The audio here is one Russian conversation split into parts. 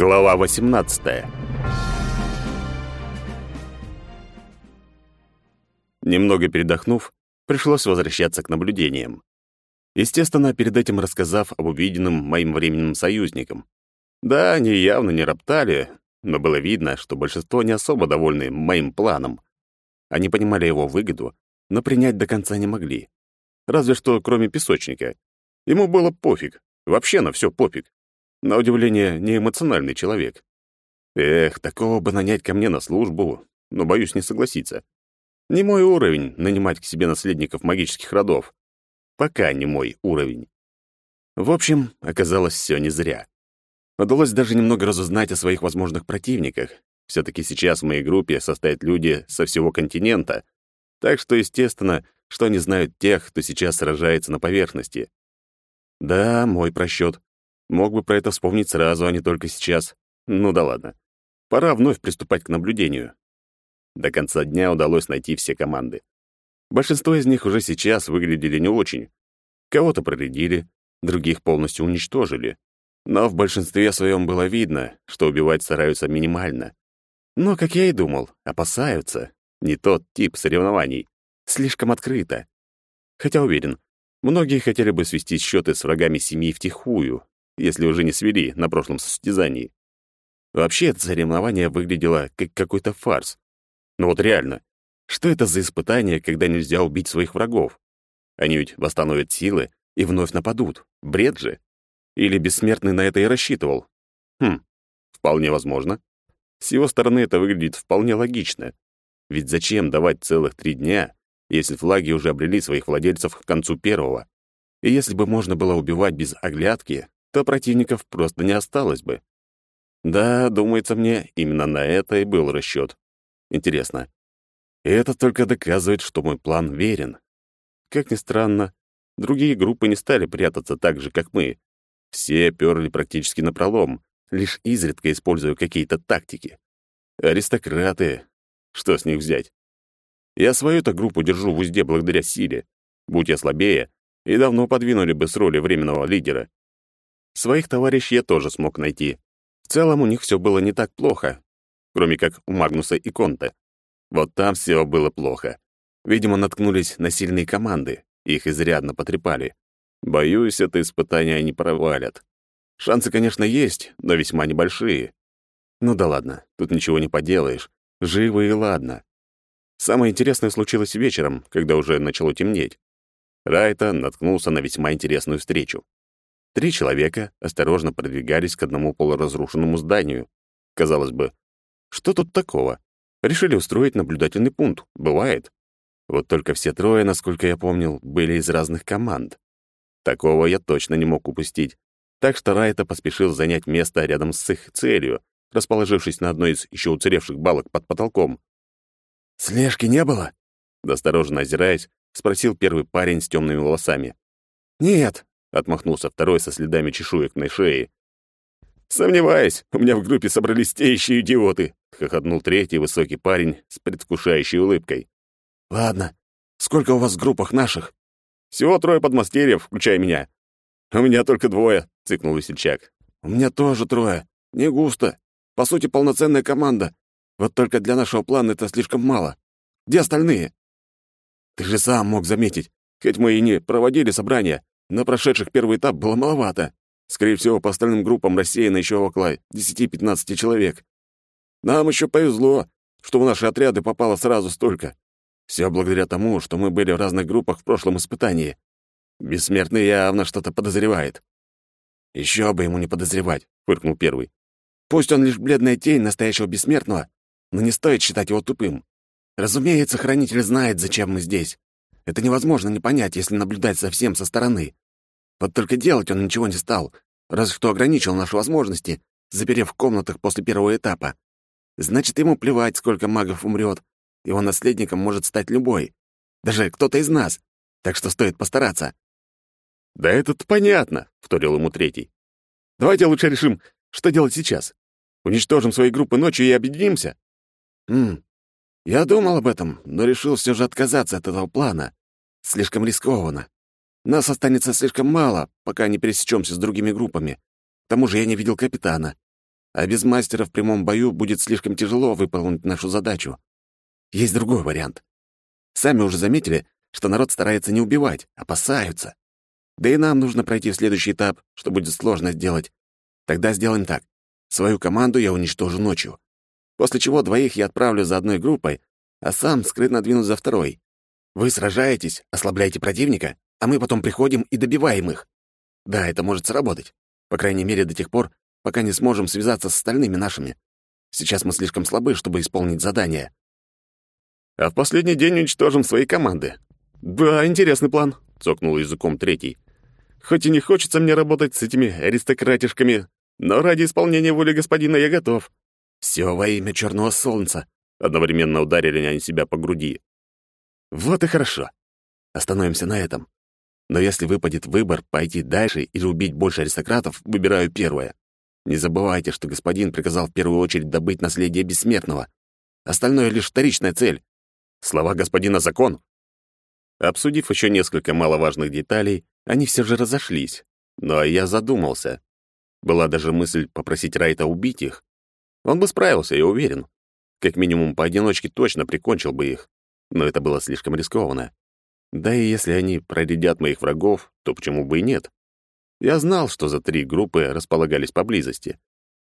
Глава 18. Немного передохнув, пришлось возвращаться к наблюдениям. Естественно, перед этим рассказав об увиденном моим временным союзникам. Да, они явно не роптали, но было видно, что большинство не особо довольны моим планом. Они понимали его выгоду, но принять до конца не могли. Разве что кроме песочника. Ему было пофиг, вообще на все пофиг. На удивление, не эмоциональный человек. Эх, такого бы нанять ко мне на службу, но боюсь не согласиться. Не мой уровень нанимать к себе наследников магических родов. Пока не мой уровень. В общем, оказалось все не зря. Удалось даже немного разузнать о своих возможных противниках. все таки сейчас в моей группе состоят люди со всего континента, так что, естественно, что они знают тех, кто сейчас сражается на поверхности. Да, мой просчет. Мог бы про это вспомнить сразу, а не только сейчас. Ну да ладно. Пора вновь приступать к наблюдению. До конца дня удалось найти все команды. Большинство из них уже сейчас выглядели не очень. Кого-то проредили, других полностью уничтожили. Но в большинстве своем было видно, что убивать стараются минимально. Но, как я и думал, опасаются. Не тот тип соревнований. Слишком открыто. Хотя уверен, многие хотели бы свести счеты с врагами семьи втихую, если уже не свели на прошлом состязании. Вообще, это соревнование выглядело как какой-то фарс. Но вот реально, что это за испытание, когда нельзя убить своих врагов? Они ведь восстановят силы и вновь нападут. Бред же. Или Бессмертный на это и рассчитывал? Хм, вполне возможно. С его стороны это выглядит вполне логично. Ведь зачем давать целых три дня, если флаги уже обрели своих владельцев к концу первого? И если бы можно было убивать без оглядки, то противников просто не осталось бы. Да, думается мне, именно на это и был расчет. Интересно. И это только доказывает, что мой план верен. Как ни странно, другие группы не стали прятаться так же, как мы. Все перли практически напролом, лишь изредка используя какие-то тактики. Аристократы. Что с них взять? Я свою-то группу держу в узде благодаря силе. Будь я слабее, и давно подвинули бы с роли временного лидера. Своих товарищей я тоже смог найти. В целом у них все было не так плохо, кроме как у Магнуса и Конта. Вот там все было плохо. Видимо, наткнулись на сильные команды, их изрядно потрепали. Боюсь, это испытание они провалят. Шансы, конечно, есть, но весьма небольшие. Ну да ладно, тут ничего не поделаешь. Живы и ладно. Самое интересное случилось вечером, когда уже начало темнеть. Райта наткнулся на весьма интересную встречу. Три человека осторожно продвигались к одному полуразрушенному зданию. Казалось бы, что тут такого? Решили устроить наблюдательный пункт. Бывает. Вот только все трое, насколько я помнил, были из разных команд. Такого я точно не мог упустить. Так что Райта поспешил занять место рядом с их целью, расположившись на одной из еще уцелевших балок под потолком. «Слежки не было?» Осторожно озираясь, спросил первый парень с темными волосами. «Нет», — отмахнулся второй со следами чешуек на шее. «Сомневаюсь, у меня в группе собрались те еще идиоты», — хохотнул третий высокий парень с предвкушающей улыбкой. «Ладно. Сколько у вас в группах наших?» «Всего трое подмастерьев, включая меня». «У меня только двое», — цыкнул весельчак. «У меня тоже трое. Не густо. По сути, полноценная команда. Вот только для нашего плана это слишком мало. Где остальные?» «Ты же сам мог заметить. Хоть мы и не проводили собрания, но прошедших первый этап было маловато. Скорее всего, по остальным группам рассеяно еще около 10-15 человек. Нам еще повезло, что в наши отряды попало сразу столько. Все благодаря тому, что мы были в разных группах в прошлом испытании. Бессмертный явно что-то подозревает. Еще бы ему не подозревать, фыркнул первый. Пусть он лишь бледная тень настоящего бессмертного, но не стоит считать его тупым. Разумеется, хранитель знает, зачем мы здесь. Это невозможно не понять, если наблюдать совсем со стороны. Вот только делать он ничего не стал, разве что ограничил наши возможности, заперев в комнатах после первого этапа. Значит, ему плевать, сколько магов умрет, его наследником может стать любой. Даже кто-то из нас. Так что стоит постараться. «Да это понятно», — вторил ему третий. «Давайте лучше решим, что делать сейчас. Уничтожим свои группы ночью и объединимся?» «Хм, я думал об этом, но решил все же отказаться от этого плана. Слишком рискованно. Нас останется слишком мало, пока не пересечемся с другими группами. К тому же я не видел капитана. а без мастера в прямом бою будет слишком тяжело выполнить нашу задачу. Есть другой вариант. Сами уже заметили, что народ старается не убивать, опасаются. Да и нам нужно пройти в следующий этап, что будет сложно сделать. Тогда сделаем так. Свою команду я уничтожу ночью. После чего двоих я отправлю за одной группой, а сам скрытно двинусь за второй. Вы сражаетесь, ослабляете противника, а мы потом приходим и добиваем их. Да, это может сработать. По крайней мере, до тех пор, пока не сможем связаться с остальными нашими. Сейчас мы слишком слабы, чтобы исполнить задание. А в последний день уничтожим свои команды. Да, интересный план, цокнул языком третий. Хоть и не хочется мне работать с этими аристократишками, но ради исполнения воли господина я готов. Все во имя черного солнца. Одновременно ударили они себя по груди. Вот и хорошо. Остановимся на этом. Но если выпадет выбор пойти дальше или убить больше аристократов, выбираю первое. Не забывайте, что господин приказал в первую очередь добыть наследие бессмертного. Остальное — лишь вторичная цель. Слова господина — закон. Обсудив еще несколько маловажных деталей, они все же разошлись. Ну а я задумался. Была даже мысль попросить Райта убить их. Он бы справился, я уверен. Как минимум, поодиночке точно прикончил бы их. Но это было слишком рискованно. Да и если они проредят моих врагов, то почему бы и нет? Я знал, что за три группы располагались поблизости.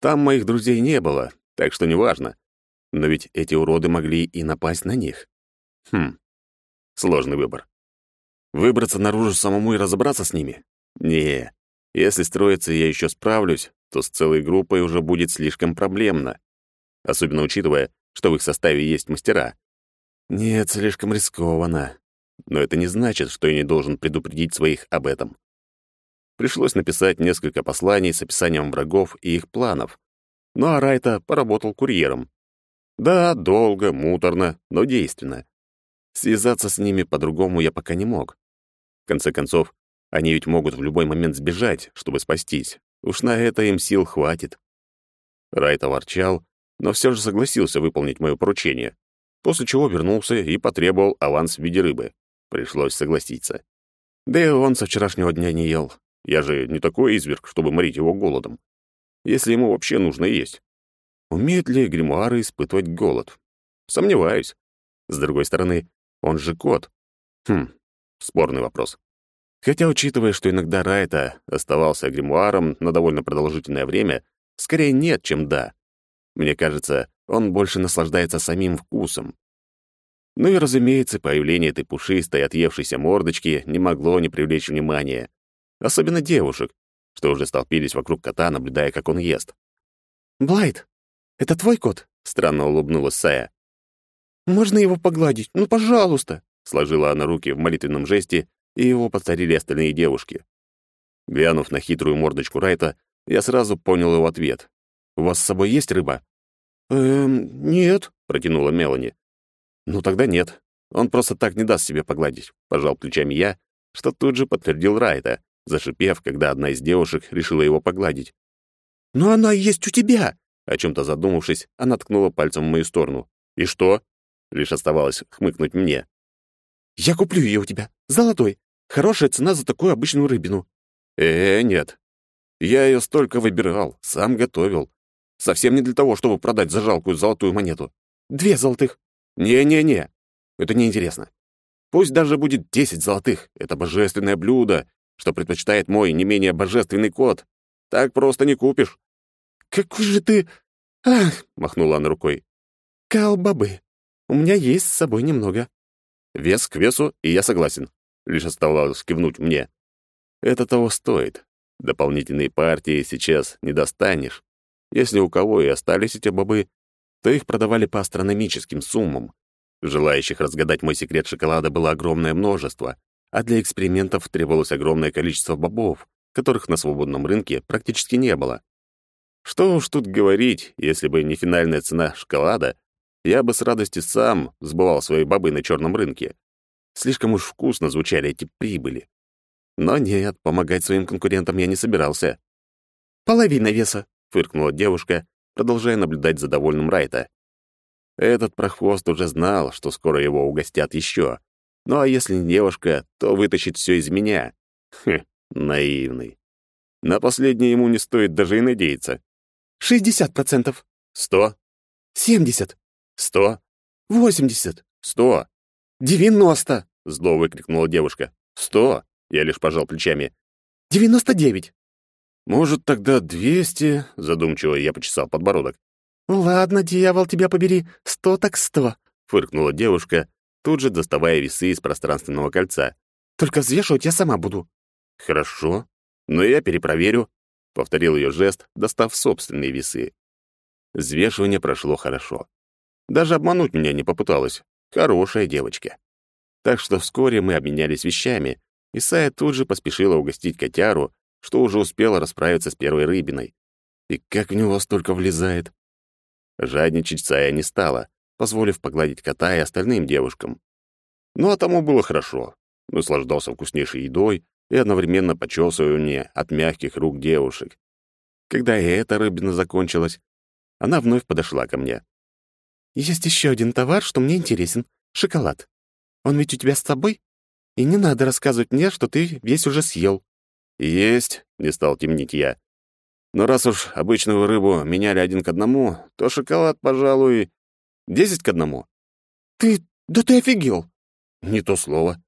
Там моих друзей не было, так что неважно. Но ведь эти уроды могли и напасть на них. Хм, сложный выбор. Выбраться наружу самому и разобраться с ними? Не, если строиться я еще справлюсь, то с целой группой уже будет слишком проблемно. Особенно учитывая, что в их составе есть мастера. Нет, слишком рискованно но это не значит, что я не должен предупредить своих об этом. Пришлось написать несколько посланий с описанием врагов и их планов. Ну а Райта поработал курьером. Да, долго, муторно, но действенно. Связаться с ними по-другому я пока не мог. В конце концов, они ведь могут в любой момент сбежать, чтобы спастись. Уж на это им сил хватит. Райта ворчал, но все же согласился выполнить мое поручение, после чего вернулся и потребовал аванс в виде рыбы. Пришлось согласиться. Да и он со вчерашнего дня не ел. Я же не такой изверг, чтобы морить его голодом. Если ему вообще нужно есть. Умеют ли гримуары испытывать голод? Сомневаюсь. С другой стороны, он же кот. Хм, спорный вопрос. Хотя, учитывая, что иногда Райта оставался гримуаром на довольно продолжительное время, скорее нет, чем да. Мне кажется, он больше наслаждается самим вкусом. Ну и, разумеется, появление этой пушистой, отъевшейся мордочки не могло не привлечь внимания. Особенно девушек, что уже столпились вокруг кота, наблюдая, как он ест. «Блайт, это твой кот?» — странно улыбнулась Сая. «Можно его погладить? Ну, пожалуйста!» Сложила она руки в молитвенном жесте, и его подцарили остальные девушки. Глянув на хитрую мордочку Райта, я сразу понял его ответ. «У вас с собой есть рыба?» «Эм, нет», — протянула Мелани. «Ну тогда нет. Он просто так не даст себе погладить», — пожал плечами я, что тут же подтвердил Райта, зашипев, когда одна из девушек решила его погладить. «Но она есть у тебя!» О чем-то задумавшись, она ткнула пальцем в мою сторону. «И что?» Лишь оставалось хмыкнуть мне. «Я куплю ее у тебя. Золотой. Хорошая цена за такую обычную рыбину». «Э, нет. Я ее столько выбирал, сам готовил. Совсем не для того, чтобы продать за жалкую золотую монету. Две золотых. «Не-не-не, это неинтересно. Пусть даже будет десять золотых. Это божественное блюдо, что предпочитает мой не менее божественный кот. Так просто не купишь». «Какой же ты...» «Ах!» — махнула она рукой. «Калбабы. У меня есть с собой немного». Вес к весу, и я согласен. Лишь оставалось кивнуть мне. Это того стоит. Дополнительные партии сейчас не достанешь. Если у кого и остались эти бобы, то их продавали по астрономическим суммам. Желающих разгадать мой секрет шоколада было огромное множество, а для экспериментов требовалось огромное количество бобов, которых на свободном рынке практически не было. Что уж тут говорить, если бы не финальная цена шоколада, я бы с радостью сам сбывал свои бобы на черном рынке. Слишком уж вкусно звучали эти прибыли. Но нет, помогать своим конкурентам я не собирался. «Половина веса», — фыркнула девушка, продолжая наблюдать за довольным Райта. Этот прохвост уже знал, что скоро его угостят еще. Ну а если не девушка, то вытащит все из меня. Хм, наивный. На последнее ему не стоит даже и надеяться. шестьдесят процентов, Сто? семьдесят, Сто? восемьдесят, Сто? девяносто, Зло выкрикнула девушка. Сто? Я лишь пожал плечами. девяносто девять. Может, тогда двести? Задумчиво я почесал подбородок. Ладно, дьявол, тебя побери, сто так сто. Фыркнула девушка, тут же доставая весы из пространственного кольца. Только взвешивать я сама буду. Хорошо, но я перепроверю. Повторил ее жест, достав собственные весы. Взвешивание прошло хорошо. Даже обмануть меня не попыталась. Хорошая девочка. Так что вскоре мы обменялись вещами, и Сая тут же поспешила угостить котяру, что уже успела расправиться с первой рыбиной. И как в него столько влезает? Жадничать Сая не стала, позволив погладить кота и остальным девушкам. Ну, а тому было хорошо. Наслаждался вкуснейшей едой и одновременно почесывание от мягких рук девушек. Когда и эта рыбина закончилась, она вновь подошла ко мне. Есть еще один товар, что мне интересен — шоколад. Он ведь у тебя с собой? И не надо рассказывать мне, что ты весь уже съел. «Есть», — не стал темнить я. «Но раз уж обычную рыбу меняли один к одному, то шоколад, пожалуй, десять к одному». Ты... да ты офигел! Не то слово.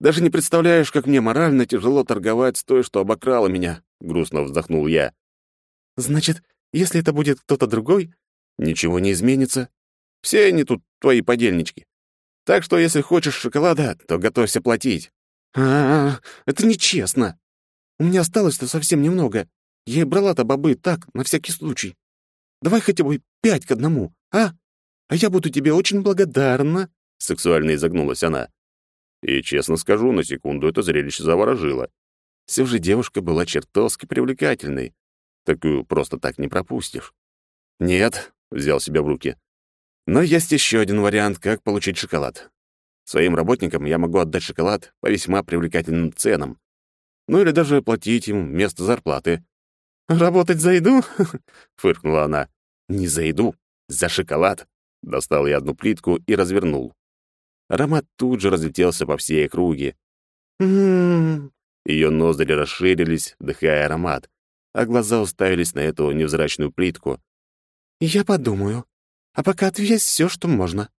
Даже не представляешь, как мне морально тяжело торговать с той, что обокрала меня», — грустно вздохнул я. Значит, если это будет кто-то другой, «Ничего не изменится. Все они тут твои подельнички. Так что, если хочешь шоколада, то готовься платить». а, -а, -а это нечестно. У меня осталось-то совсем немного. Я и брала-то бобы так, на всякий случай. Давай хотя бы пять к одному, а? А я буду тебе очень благодарна. Сексуально изогнулась она. И, честно скажу, на секунду это зрелище заворожило. Все же девушка была чертовски привлекательной. Такую просто так не пропустишь. «Нет», — взял себя в руки. «Но есть еще один вариант, как получить шоколад. Своим работникам я могу отдать шоколад по весьма привлекательным ценам. Ну или даже платить им вместо зарплаты». «Работать за еду?» — фыркнула она. «Не за еду, за шоколад». Достал я одну плитку и развернул. Аромат тут же разлетелся по всей округе. «М-м-м». Ее ноздри расширились, вдыхая аромат, а глаза уставились на эту невзрачную плитку. «Я подумаю. А пока отвесь все, что можно».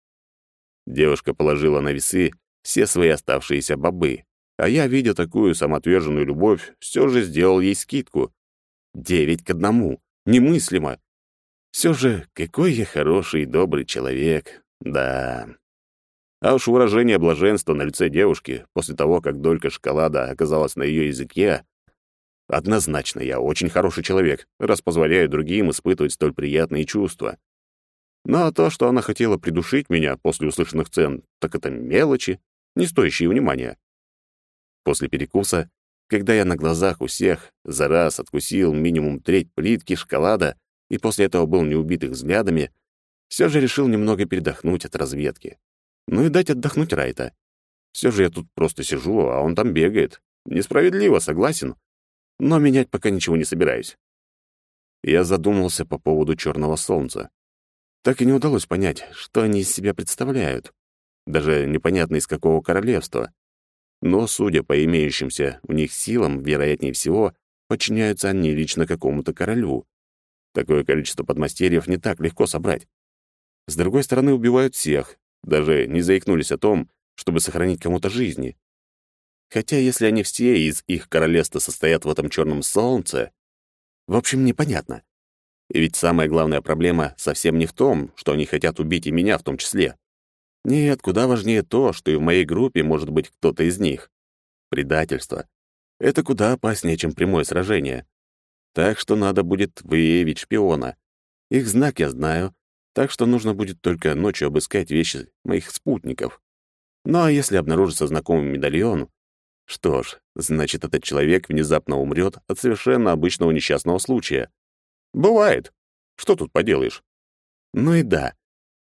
Девушка положила на весы все свои оставшиеся бобы, а я, видя такую самоотверженную любовь, все же сделал ей скидку. Девять к одному. Немыслимо. Все же, какой я хороший и добрый человек. Да. А уж выражение блаженства на лице девушки после того, как долька шоколада оказалась на ее языке, однозначно я очень хороший человек, раз позволяю другим испытывать столь приятные чувства. Но то, что она хотела придушить меня после услышанных цен, так это мелочи, не стоящие внимания. После перекуса, когда я на глазах у всех за раз откусил минимум треть плитки шоколада и после этого был неубитых взглядами, все же решил немного передохнуть от разведки. Ну и дать отдохнуть Райта. Все же я тут просто сижу, а он там бегает. Несправедливо, согласен. Но менять пока ничего не собираюсь. Я задумался по поводу черного солнца. Так и не удалось понять, что они из себя представляют. Даже непонятно, из какого королевства. Но, судя по имеющимся у них силам, вероятнее всего, подчиняются они лично какому-то королю. Такое количество подмастерьев не так легко собрать. С другой стороны, убивают всех, даже не заикнулись о том, чтобы сохранить кому-то жизни. Хотя если они все из их королевства состоят в этом черном солнце, в общем, непонятно. И ведь самая главная проблема совсем не в том, что они хотят убить и меня в том числе. Нет, куда важнее то, что и в моей группе может быть кто-то из них. Предательство. Это куда опаснее, чем прямое сражение. Так что надо будет выявить шпиона. Их знак я знаю, так что нужно будет только ночью обыскать вещи моих спутников. Ну а если обнаружится знакомый медальон, что ж, значит, этот человек внезапно умрет от совершенно обычного несчастного случая. Бывает. Что тут поделаешь? Ну и да,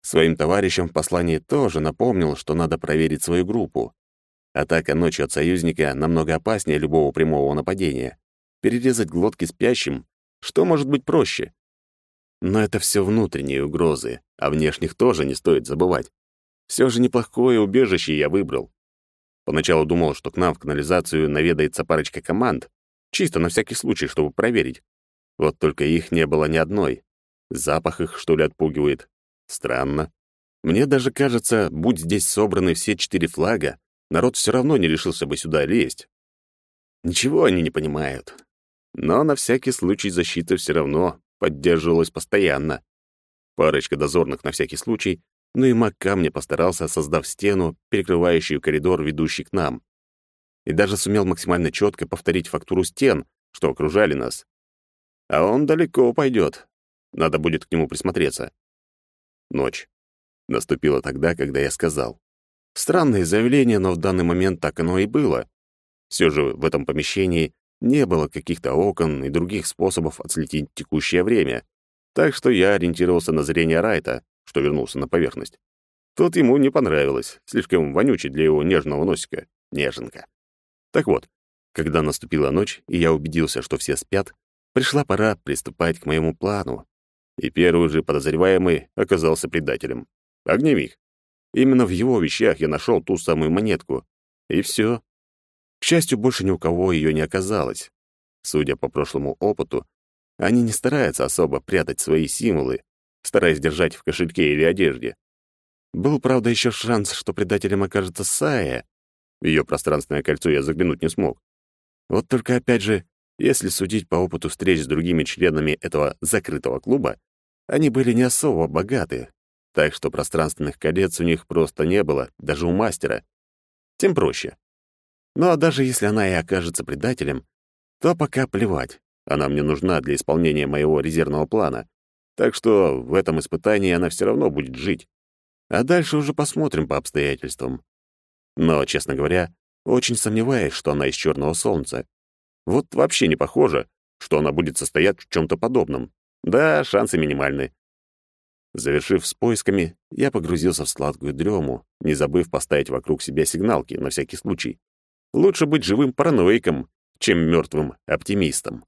Своим товарищам в послании тоже напомнил, что надо проверить свою группу. Атака ночью от союзника намного опаснее любого прямого нападения. Перерезать глотки спящим, что может быть проще? Но это все внутренние угрозы, а внешних тоже не стоит забывать. Все же неплохое убежище я выбрал. Поначалу думал, что к нам в канализацию наведается парочка команд, чисто на всякий случай, чтобы проверить. Вот только их не было ни одной, Запах их, что ли, отпугивает? Странно. Мне даже кажется, будь здесь собраны все четыре флага, народ все равно не решился бы сюда лезть. Ничего они не понимают. Но на всякий случай защита все равно поддерживалась постоянно. Парочка дозорных на всякий случай, ну и маг камня постарался, создав стену, перекрывающую коридор, ведущий к нам. И даже сумел максимально четко повторить фактуру стен, что окружали нас. А он далеко пойдет. Надо будет к нему присмотреться. Ночь. Наступила тогда, когда я сказал. Странное заявление, но в данный момент так оно и было. Все же в этом помещении не было каких-то окон и других способов отследить текущее время, так что я ориентировался на зрение Райта, что вернулся на поверхность. Тут ему не понравилось, слишком вонючий для его нежного носика, неженка. Так вот, когда наступила ночь, и я убедился, что все спят, пришла пора приступать к моему плану. И первый же подозреваемый оказался предателем. Огневик. Именно в его вещах я нашел ту самую монетку. И все. К счастью, больше ни у кого ее не оказалось. Судя по прошлому опыту, они не стараются особо прятать свои символы, стараясь держать в кошельке или одежде. Был, правда, еще шанс, что предателем окажется Сая. В ее пространственное кольцо я заглянуть не смог. Вот только опять же, если судить по опыту встреч с другими членами этого закрытого клуба, они были не особо богаты, так что пространственных колец у них просто не было, даже у мастера. Тем проще. Ну а даже если она и окажется предателем, то пока плевать. Она мне нужна для исполнения моего резервного плана. Так что в этом испытании она все равно будет жить. А дальше уже посмотрим по обстоятельствам. Но, честно говоря, очень сомневаюсь, что она из черного солнца. Вот вообще не похоже, что она будет состоять в чем-то подобном. Да, шансы минимальны. Завершив с поисками, я погрузился в сладкую дрему, не забыв поставить вокруг себя сигналки на всякий случай. Лучше быть живым параноиком, чем мертвым оптимистом.